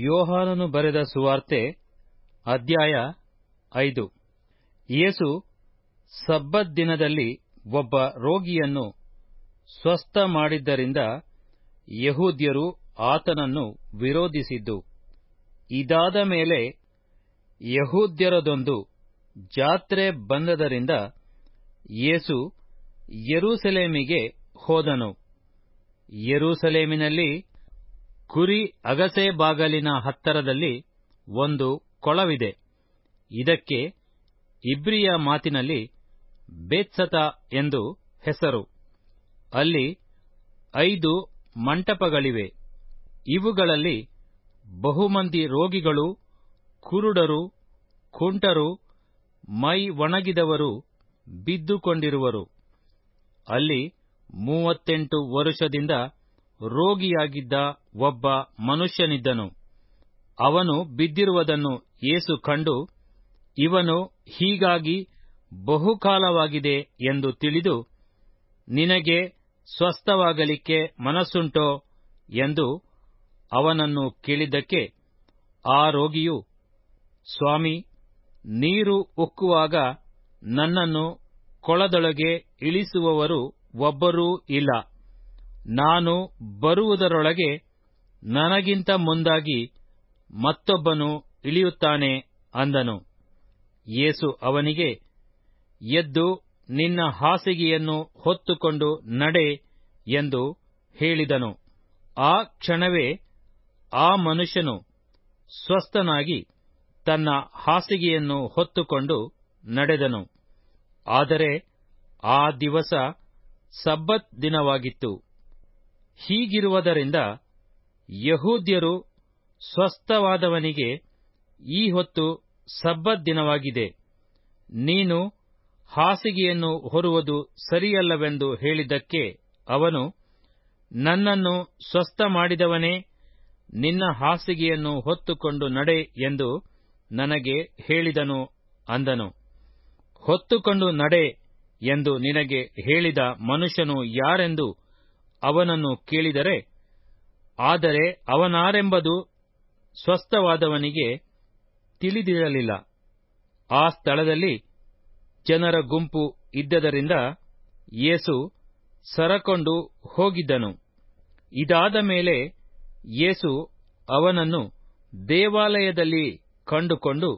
ಯೋಹಾನನು ಬರೆದ ಸುವಾರ್ತೆ, ಅಧ್ಯಾಯ ಐದು. ಯೇಸು ಸಬ್ಬತ್ ದಿನದಲ್ಲಿ ಒಬ್ಬ ರೋಗಿಯನ್ನು ಸ್ವಸ್ಥ ಮಾಡಿದ್ದರಿಂದ ಯಹೂದ್ಯರು ಆತನನ್ನು ವಿರೋಧಿಸಿದ್ದು. ಇದಾದ ಮೇಲೆ ಯಹೂದ್ಯರದೊಂದು ಜಾತ್ರೆ ಬಂದದರಿಂದ ಯೇಸು ಯೆರೂಸಲೇಮಿಗೆ ಹೋದನು. ಯೆರೂಸಲೇಮಿನಲ್ಲಿ ಕುರಿ ಅಗಸೆ ಬಾಗಲಿನ ಹತ್ತರದಲ್ಲಿ ಒಂದು ಕೊಳವಿದೆ. ಇದಕ್ಕೆ ಇಬ್ರಿಯ ಮಾತಿನಲ್ಲಿ ಬೇತ್ಸತ ಎಂದು ಹೆಸರು. ಅಲ್ಲಿ ಐದು ಮಂಟಪಗಳಿವೆ. ಇವುಗಳಲ್ಲಿ ಬಹುಮಂದಿ ರೋಗಿಗಳು, ಕುರುಡರು, ಕುಂಟರು, ಮೈ ಒಣಗಿದವರು ಬಿದ್ದುಕೊಂಡಿರುವರು. ಅಲ್ಲಿ ಮೂವತ್ತೆಂಟು ವರುಷದಿಂದ ರೋಗಿಯಾಗಿದ್ದ ಒಬ್ಬ ಮನುಷ್ಯನಿದ್ದನು. ಅವನು ಬಿದ್ದಿರುವುದನ್ನು ಯೇಸು ಕಂಡು, ಇವನು ಹೀಗಾಗಿ ಬಹುಕಾಲವಾಗಿದೆ ಎಂದು ತಿಳಿದು, ನಿನಗೆ ಸ್ವಸ್ಥವಾಗಲಿಕ್ಕೆ ಮನಸ್ಸುಂಟೋ? ಎಂದು ಅವನನ್ನು ಕೇಳಿದ್ದಕ್ಕೆ, ಆ ರೋಗಿಯು, ಸ್ವಾಮಿ, ನೀರು ಉಕ್ಕುವಾಗ ನನ್ನನ್ನು ಕೊಳದೊಳಗೆ ಇಳಿಸುವವರು ಒಬ್ಬರೂ ಇಲ್ಲ. ನಾನು ಬರುವುದರೊಳಗೆ ನನಗಿಂತ ಮುಂದಾಗಿ ಮತ್ತೊಬ್ಬನು ಇಳಿಯುತ್ತಾನೆ ಅಂದನು. ಯೇಸು ಅವನಿಗೆ, ಎದ್ದು ನಿನ್ನ ಹಾಸಿಗೆಯನ್ನು ಹೊತ್ತುಕೊಂಡು ನಡೆ ಎಂದು ಹೇಳಿದನು. ಆ ಕ್ಷಣವೇ ಆ ಮನುಷ್ಯನು ಸ್ವಸ್ಥನಾಗಿ ತನ್ನ ಹಾಸಿಗೆಯನ್ನು ಹೊತ್ತುಕೊಂಡು ನಡೆದನು. ಆದರೆ ಆ ದಿವಸ ಸಬ್ಬತ್ ದಿನವಾಗಿತ್ತು. ಹೀಗಿರುವುದರಿಂದ ಯಹೂದ್ಯರು ಸ್ವಸ್ಥವಾದವನಿಗೆ ಈ ಹೊತ್ತು ಸಬ್ಬತ್ ದಿನವಾಗಿದೆ. ನೀನು ಹಾಸಿಗೆಯನ್ನು ಹೊರುವುದು ಸರಿಯಲ್ಲವೆಂದು ಹೇಳಿದ್ದಕ್ಕೆ ಅವನು, ನನ್ನನ್ನು ಸ್ವಸ್ಥ ಮಾಡಿದವನೇ ನಿನ್ನ ಹಾಸಿಗೆಯನ್ನು ಹೊತ್ತುಕೊಂಡು ನಡೆ ಎಂದು ನನಗೆ ಹೇಳಿದನು ಅಂದನು. ಹೊತ್ತುಕೊಂಡು ನಡೆ ಎಂದು ನಿನಗೆ ಹೇಳಿದ ಮನುಷ್ಯನು ಯಾರೆಂದು ಅವನನ್ನು ಕೇಳಿದರೆ, ಆದರೆ ಅವನಾರೆಂಬುದು ಸ್ವಸ್ಥವಾದವನಿಗೆ ತಿಳಿದಿರಲಿಲ್ಲ. ಆ ಸ್ಥಳದಲ್ಲಿ ಜನರ ಗುಂಪು ಇದ್ದದರಿಂದ ಯೇಸು ಸರಕೊಂಡು ಹೋಗಿದ್ದನು. ಇದಾದ ಮೇಲೆ ಯೇಸು ಅವನನ್ನು ದೇವಾಲಯದಲ್ಲಿ ಕಂಡುಕೊಂಡು,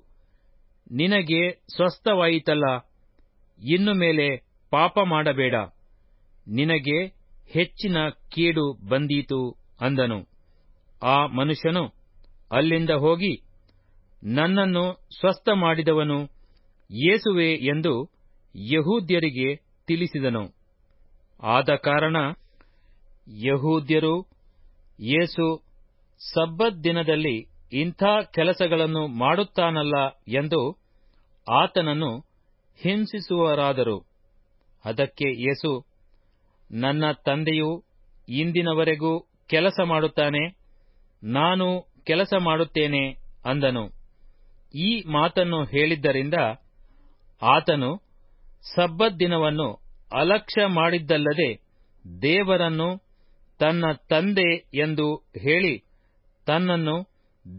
ನಿನಗೆ ಸ್ವಸ್ಥವಾಯಿತಲ್ಲ, ಇನ್ನು ಮೇಲೆ ಪಾಪ ಮಾಡಬೇಡ. ನಿನಗೆ ಹೆಚ್ಚಿನ ಕೀಡು ಬಂದೀತು ಅಂದನು. ಆ ಮನುಷ್ಯನು ಅಲ್ಲಿಂದ ಹೋಗಿ ನನ್ನನ್ನು ಸ್ವಸ್ಥ ಮಾಡಿದವನು ಯೇಸುವೆ ಎಂದು ಯಹೂದ್ಯರಿಗೆ ತಿಳಿಸಿದನು. ಆದ ಕಾರಣ ಯಹೂದ್ಯರು ಯೇಸು ಸಬ್ಬತ್ ದಿನದಲ್ಲಿ ಇಂಥ ಕೆಲಸಗಳನ್ನು ಮಾಡುತ್ತಾನಲ್ಲ ಎಂದು ಆತನನ್ನು ಹಿಂಸಿಸುವರಾದರು ಅದಕ್ಕೆ ಯೇಸು ನನ್ನ ತಂದೆಯು ಇಂದಿನವರೆಗೂ ಕೆಲಸ ಮಾಡುತ್ತಾನೆ, ನಾನು ಕೆಲಸ ಮಾಡುತ್ತೇನೆ ಅಂದನು. ಈ ಮಾತನ್ನು ಹೇಳಿದ್ದರಿಂದ ಆತನು ಸಬ್ಬತ್ ದಿನವನ್ನು ಅಲಕ್ಷ್ಯ ಮಾಡಿದ್ದಲ್ಲದೆ ದೇವರನ್ನು ತನ್ನ ತಂದೆ ಎಂದು ಹೇಳಿ ತನ್ನನ್ನು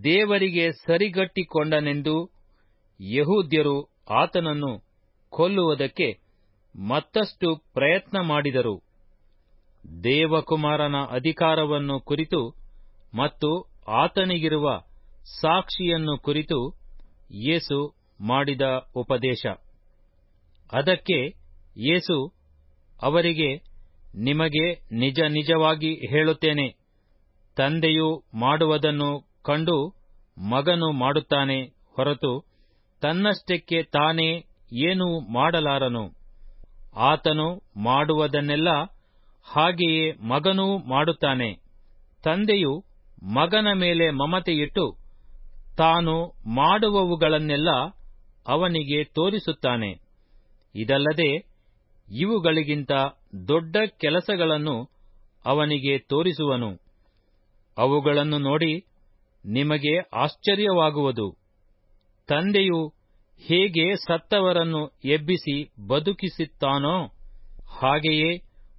ದೇವರಿಗೆ ಸರಿಗಟ್ಟಿಕೊಂಡನೆಂದು ಯಹೂದ್ಯರು ಆತನನ್ನು ಕೊಲ್ಲುವುದಕ್ಕೆ ಮತ್ತಷ್ಟು ಪ್ರಯತ್ನ ಮಾಡಿದರು. ದೇವಕುಮಾರನ ಅಧಿಕಾರವನ್ನು ಕುರಿತು ಮತ್ತು ಆತನಿಗಿರುವ ಸಾಕ್ಷಿಯನ್ನು ಕುರಿತು ಯೇಸು ಮಾಡಿದ ಉಪದೇಶ. ಅದಕ್ಕೆ ಯೇಸು, ಅವರಿಗೆ ನಿಮಗೆ ನಿಜ ನಿಜವಾಗಿ ಹೇಳುತ್ತೇನೆ, ತಂದೆಯು ಮಾಡುವುದನ್ನು ಕಂಡು ಮಗನು ಮಾಡುತ್ತಾನೆ ಹೊರತು ತನ್ನಷ್ಟಕ್ಕೆ ತಾನೇ ಏನೂ ಮಾಡಲಾರನು. ಆತನು ಮಾಡುವುದನ್ನೆಲ್ಲ ಹಾಗೆಯೇ ಮಗನೂ ಮಾಡುತ್ತಾನೆ. ತಂದೆಯು ಮಗನ ಮೇಲೆ ಮಮತೆಯಿಟ್ಟು ತಾನು ಮಾಡುವವುಗಳನ್ನೆಲ್ಲ ಅವನಿಗೆ ತೋರಿಸುತ್ತಾನೆ. ಇದಲ್ಲದೆ ಇವುಗಳಿಗಿಂತ ದೊಡ್ಡ ಕೆಲಸಗಳನ್ನು ಅವನಿಗೆ ತೋರಿಸುವನು. ಅವುಗಳನ್ನು ನೋಡಿ ನಿಮಗೆ ಆಶ್ಚರ್ಯವಾಗುವುದು. ತಂದೆಯು ಹೇಗೆ ಸತ್ತವರನ್ನು ಎಬ್ಬಿಸಿ ಬದುಕಿಸುತ್ತಾನೋ ಹಾಗೆಯೇ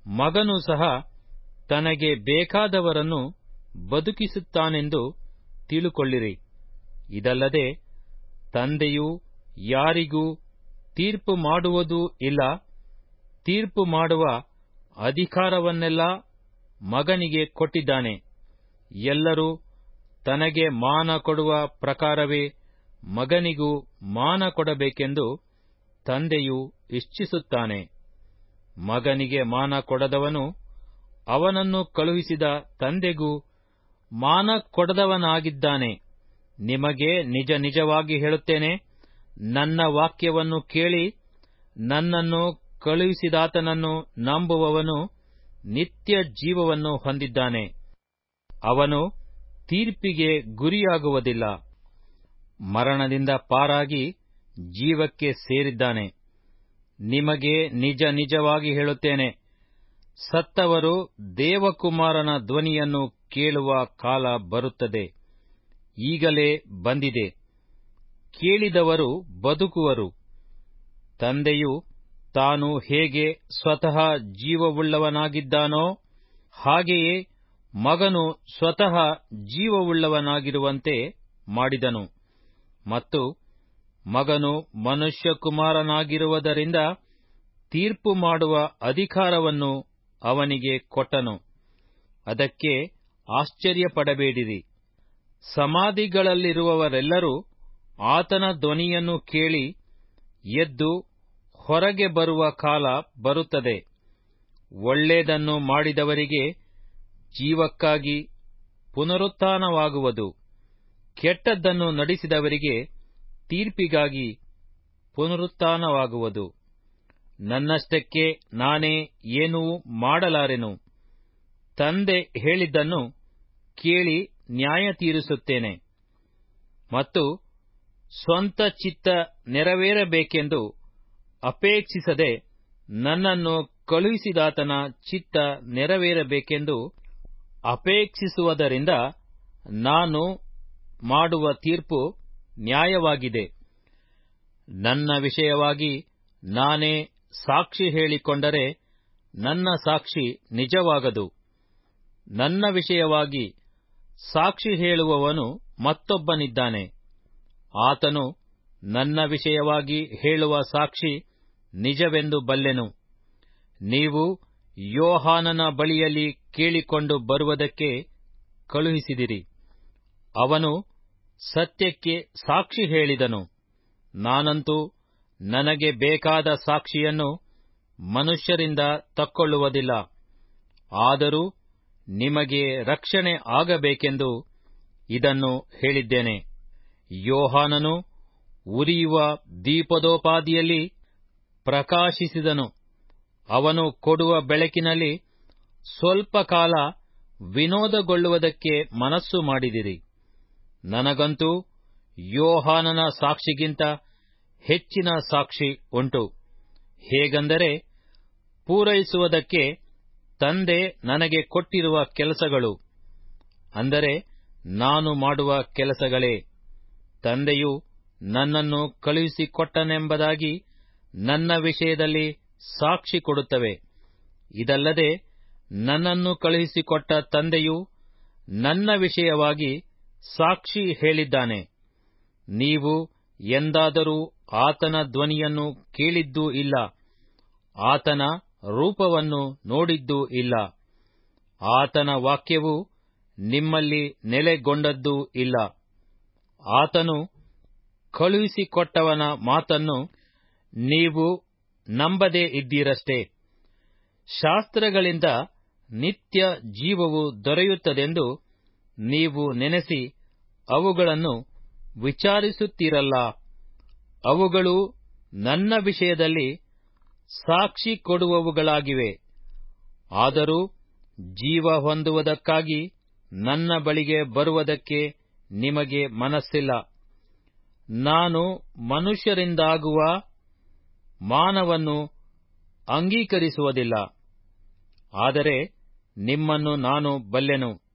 ಮಗನು ಸಹ ತನಗೆ ಬೇಕಾದವರನ್ನು ಬದುಕಿಸುತ್ತಾನೆಂದು ತಿಳುಕೊಳ್ಳಿರಿ. ಇದಲ್ಲದೆ ತಂದೆಯು ಯಾರಿಗೂ ತೀರ್ಪು ಮಾಡುವುದೂ ಇಲ್ಲ. ತೀರ್ಪು ಮಾಡುವ ಅಧಿಕಾರವನ್ನೆಲ್ಲ ಮಗನಿಗೆ ಕೊಟ್ಟಿದ್ದಾನೆ. ಎಲ್ಲರೂ ತನಗೆ ಮಾನ ಕೊಡುವ ಪ್ರಕಾರವೇ ಮಗನಿಗೂ ಮಾನ ಕೊಡಬೇಕೆಂದು ತಂದೆಯು ಇಚ್ಛಿಸುತ್ತಾನೆ. ಮಗನಿಗೆ ಮಾನ ಕೊಡದವನು ಅವನನ್ನು ಕಳುಹಿಸಿದ ತಂದೆಗೂ ಮಾನ ಕೊಡದವನಾಗಿದ್ದಾನೆ. ನಿಮಗೆ ನಿಜ ನಿಜವಾಗಿ ಹೇಳುತ್ತೇನೆ, ನನ್ನ ವಾಕ್ಯವನ್ನು ಕೇಳಿ ನನ್ನನ್ನು ಕಳುಹಿಸಿದಾತನನ್ನು ನಂಬುವವನು ನಿತ್ಯ ಜೀವವನ್ನು ಹೊಂದಿದ್ದಾನೆ. ಅವನು ತೀರ್ಪಿಗೆ ಗುರಿಯಾಗುವುದಿಲ್ಲ. ಮರಣದಿಂದ ಪಾರಾಗಿ ಜೀವಕ್ಕೆ ಸೇರಿದ್ದಾನೆ. ನಿಮಗೆ ನಿಜ ನಿಜವಾಗಿ ಹೇಳುತ್ತೇನೆ. ಸತ್ತವರು ದೇವಕುಮಾರನ ಧ್ವನಿಯನ್ನು ಕೇಳುವ ಕಾಲ ಬರುತ್ತದೆ. ಈಗಲೇ ಬಂದಿದೆ. ಕೇಳಿದವರು ಬದುಕುವರು. ತಂದೆಯು ತಾನು ಹೇಗೆ ಸ್ವತಃ ಜೀವವುಳ್ಳವನಾಗಿದ್ದಾನೋ, ಹಾಗೆಯೇ ಮಗನು ಸ್ವತಃ ಜೀವವುಳ್ಳವನಾಗಿರುವಂತೆ ಮಾಡಿದನು. ಮತ್ತು ಮಗನು ಮನುಷ್ಯಕುಮಾರನಾಗಿರುವುದರಿಂದ ತೀರ್ಪು ಮಾಡುವ ಅಧಿಕಾರವನ್ನು ಅವನಿಗೆ ಕೊಟ್ಟನು. ಅದಕ್ಕೆ ಆಶ್ಚರ್ಯಪಡಬೇಡಿರಿ. ಸಮಾಧಿಗಳಲ್ಲಿರುವವರೆಲ್ಲರೂ ಆತನ ಧ್ವನಿಯನ್ನು ಕೇಳಿ ಎದ್ದು ಹೊರಗೆ ಬರುವ ಕಾಲ ಬರುತ್ತದೆ. ಒಳ್ಳೆಯದನ್ನು ಮಾಡಿದವರಿಗೆ ಜೀವಕ್ಕಾಗಿ ಪುನರುತ್ಥಾನವಾಗುವುದು. ಕೆಟ್ಟದ್ದನ್ನು ನಡೆಸಿದವರಿಗೆ ತೀರ್ಪಿಗಾಗಿ ಪುನರುತ್ಥಾನವಾಗುವುದು. ನನ್ನಷ್ಟಕ್ಕೆ ನಾನೇ ಏನೂ ಮಾಡಲಾರೆನು. ತಂದೆ ಹೇಳಿದ್ದನ್ನು ಕೇಳಿ ನ್ಯಾಯ ತೀರಿಸುತ್ತೇನೆ. ಮತ್ತು ಸ್ವಂತ ಚಿತ್ತ ನೆರವೇರಬೇಕೆಂದು ಅಪೇಕ್ಷಿಸದೆ ನನ್ನನ್ನು ಕಳುಹಿಸಿದಾತನ ಚಿತ್ತ ನೆರವೇರಬೇಕೆಂದು ಅಪೇಕ್ಷಿಸುವುದರಿಂದ ನಾನು ಮಾಡುವ ತೀರ್ಪು ನ್ಯಾಯವಾಗಿದೆ. ನನ್ನ ವಿಷಯವಾಗಿ ನಾನೇ ಸಾಕ್ಷಿ ಹೇಳಿಕೊಂಡರೆ ನನ್ನ ಸಾಕ್ಷಿ ನಿಜವಾಗದು. ನನ್ನ ವಿಷಯವಾಗಿ ಸಾಕ್ಷಿ ಹೇಳುವವನು ಮತ್ತೊಬ್ಬನಿದ್ದಾನೆ. ಆತನು ನನ್ನ ವಿಷಯವಾಗಿ ಹೇಳುವ ಸಾಕ್ಷಿ ನಿಜವೆಂದು ಬಲ್ಲೆನು. ನೀವು ಯೋಹಾನನ ಬಳಿಯಲ್ಲಿ ಕೇಳಿಕೊಂಡು ಬರುವುದಕ್ಕೆ ಕಳುಹಿಸಿದಿರಿ. ಅವನು ಸತ್ಯಕ್ಕೆ ಸಾಕ್ಷಿ ಹೇಳಿದನು. ನಾನಂತೂ ನನಗೆ ಬೇಕಾದ ಸಾಕ್ಷಿಯನ್ನು ಮನುಷ್ಯರಿಂದ ತಕ್ಕೊಳ್ಳುವುದಿಲ್ಲ. ಆದರೂ ನಿಮಗೆ ರಕ್ಷಣೆ ಆಗಬೇಕೆಂದು ಇದನ್ನು ಹೇಳಿದ್ದೇನೆ. ಯೋಹಾನನು ಉರಿಯುವ ದೀಪದೋಪಾದಿಯಲ್ಲಿ ಪ್ರಕಾಶಿಸಿದನು. ಅವನು ಕೊಡುವ ಬೆಳಕಿನಲ್ಲಿ ಸ್ವಲ್ಪ ಕಾಲ ವಿನೋದಗೊಳ್ಳುವುದಕ್ಕೆ ಮನಸ್ಸು ಮಾಡಿದಿರಿ. ನನಗಂತೂ ಯೋಹಾನನ ಸಾಕ್ಷಿಗಿಂತ ಹೆಚ್ಚಿನ ಸಾಕ್ಷಿ ಉಂಟು. ಹೇಗೆಂದರೆ ಪೂರೈಸುವುದಕ್ಕೆ ತಂದೆ ನನಗೆ ಕೊಟ್ಟಿರುವ ಕೆಲಸಗಳು. ಅಂದರೆ ನಾನು ಮಾಡುವ ಕೆಲಸಗಳೇ. ತಂದೆಯು ನನ್ನನ್ನು ಕಳುಹಿಸಿಕೊಟ್ಟನೆಂಬುದಾಗಿ ನನ್ನ ವಿಷಯದಲ್ಲಿ ಸಾಕ್ಷಿ ಕೊಡುತ್ತವೆ. ಇದಲ್ಲದೆ ನನ್ನನ್ನು ಕಳುಹಿಸಿಕೊಟ್ಟ ತಂದೆಯು ನನ್ನ ವಿಷಯವಾಗಿ ಸಾಕ್ಷಿ ಹೇಳಿದ್ದಾನೆ. ನೀವು ಎಂದಾದರೂ ಆತನ ಧ್ವನಿಯನ್ನು ಕೇಳಿದ್ದೂ ಇಲ್ಲ. ಆತನ ರೂಪವನ್ನು ನೋಡಿದ್ದೂ ಇಲ್ಲ. ಆತನ ವಾಕ್ಯವು ನಿಮ್ಮಲ್ಲಿ ನೆಲೆಗೊಂಡದ್ದೂ ಇಲ್ಲ. ಆತನು ಕಳುಹಿಸಿಕೊಟ್ಟವನ ಮಾತನ್ನು ನೀವು ನಂಬದೇ ಇದ್ದೀರಷ್ಟೇ. ಶಾಸ್ತ್ರಗಳಿಂದ ನಿತ್ಯ ಜೀವವು ದೊರೆಯುತ್ತದೆಂದು ನೀವು ನೆನೆಸಿ ಅವುಗಳನ್ನು ವಿಚಾರಿಸುತ್ತೀರಲ್ಲ. ಅವುಗಳು ನನ್ನ ವಿಷಯದಲ್ಲಿ ಸಾಕ್ಷಿ ಕೊಡುವವುಗಳಾಗಿವೆ. ಆದರೂ ಜೀವ ಹೊಂದುವುದಕ್ಕಾಗಿ ನನ್ನ ಬಳಿಗೆ ಬರುವುದಕ್ಕೆ ನಿಮಗೆ ಮನಸ್ಸಿಲ್ಲ. ನಾನು ಮನುಷ್ಯರಿಂದಾಗುವ ಮಾನವನ್ನು ಅಂಗೀಕರಿಸುವುದಿಲ್ಲ. ಆದರೆ ನಿಮ್ಮನ್ನು ನಾನು ಬಲ್ಲೆನು.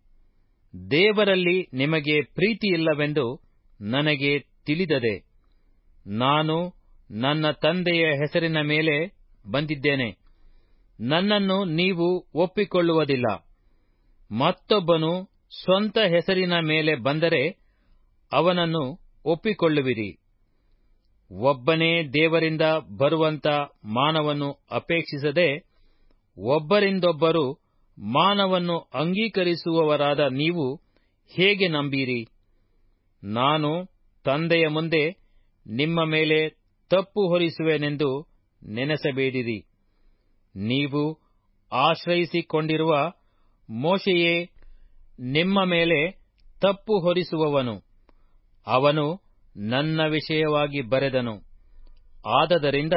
ದೇವರಲ್ಲಿ ನಿಮಗೆ ಪ್ರೀತಿಯಿಲ್ಲವೆಂದು ನನಗೆ ತಿಳಿದದೆ. ನಾನು ನನ್ನ ತಂದೆಯ ಹೆಸರಿನ ಮೇಲೆ ಬಂದಿದ್ದೇನೆ. ನನ್ನನ್ನು ನೀವು ಒಪ್ಪಿಕೊಳ್ಳುವುದಿಲ್ಲ. ಮತ್ತೊಬ್ಬನು ಸ್ವಂತ ಹೆಸರಿನ ಮೇಲೆ ಬಂದರೆ ಅವನನ್ನು ಒಪ್ಪಿಕೊಳ್ಳುವಿರಿ. ಒಬ್ಬನೇ ದೇವರಿಂದ ಬರುವಂತ ಮಾನವನ್ನು ಅಪೇಕ್ಷಿಸದೆ ಒಬ್ಬರಿಂದೊಬ್ಬರು ಮಾನವನ್ನು ಅಂಗೀಕರಿಸುವವರಾದ ನೀವು ಹೇಗೆ ನಂಬೀರಿ? ನಾನು ತಂದೆಯ ಮುಂದೆ ನಿಮ್ಮ ಮೇಲೆ ತಪ್ಪು ಹೊರಿಸುವೆನೆಂದು ನೆನೆಸಬೇಡಿರಿ. ನೀವು ಆಶ್ರಯಿಸಿಕೊಂಡಿರುವ ಮೋಶೆಯೇ ನಿಮ್ಮ ಮೇಲೆ ತಪ್ಪು ಹೊರಿಸುವವನು. ಅವನು ನನ್ನ ವಿಷಯವಾಗಿ ಬರೆದನು. ಆದದರಿಂದ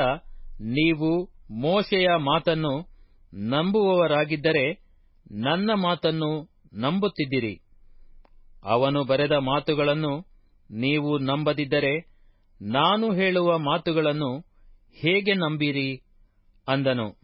ನೀವು ಮೋಶೆಯ ಮಾತನ್ನು ನಂಬುವವರಾಗಿದ್ದರೆ ನನ್ನ ಮಾತನ್ನು ನಂಬುತ್ತಿದ್ದೀರಿ. ಅವನು ಬರೆದ ಮಾತುಗಳನ್ನು ನೀವು ನಂಬದಿದ್ದರೆ ನಾನು ಹೇಳುವ ಮಾತುಗಳನ್ನು ಹೇಗೆ ನಂಬೀರಿ? ಅಂದನು.